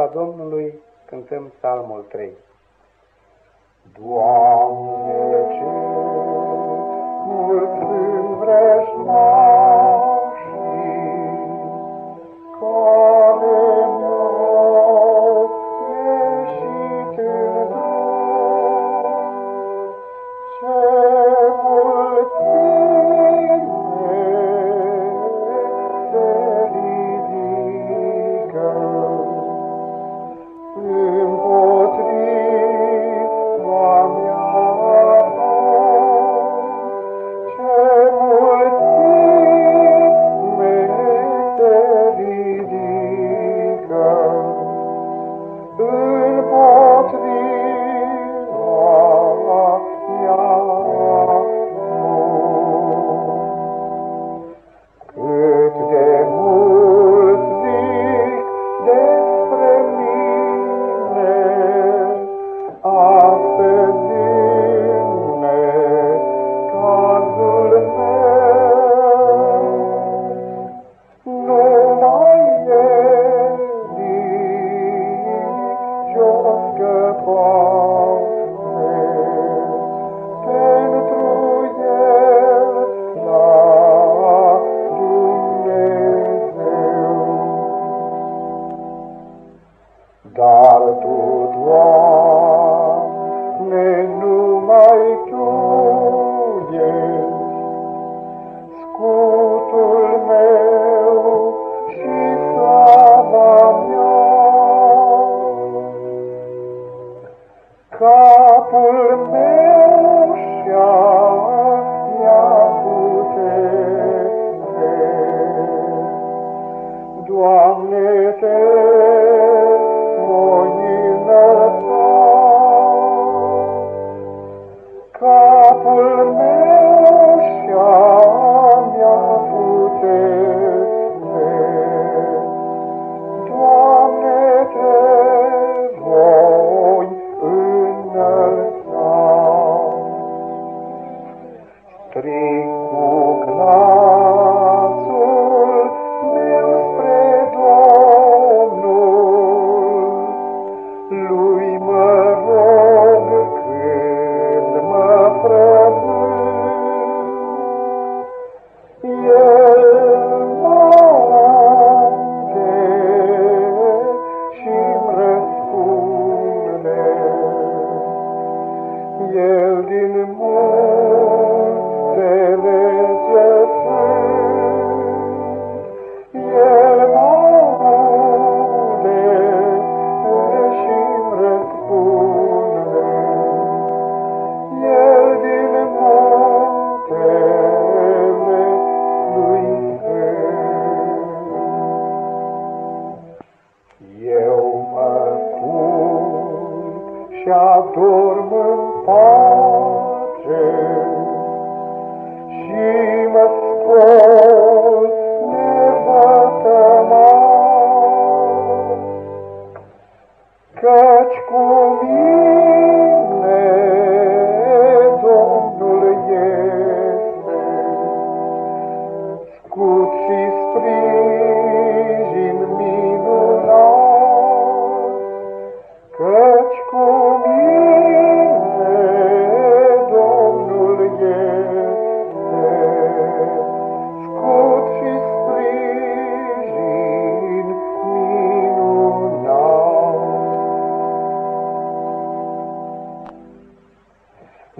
slava Domnului cântăm psalmul 3. Doamne, ce mult îmi Oh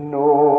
No.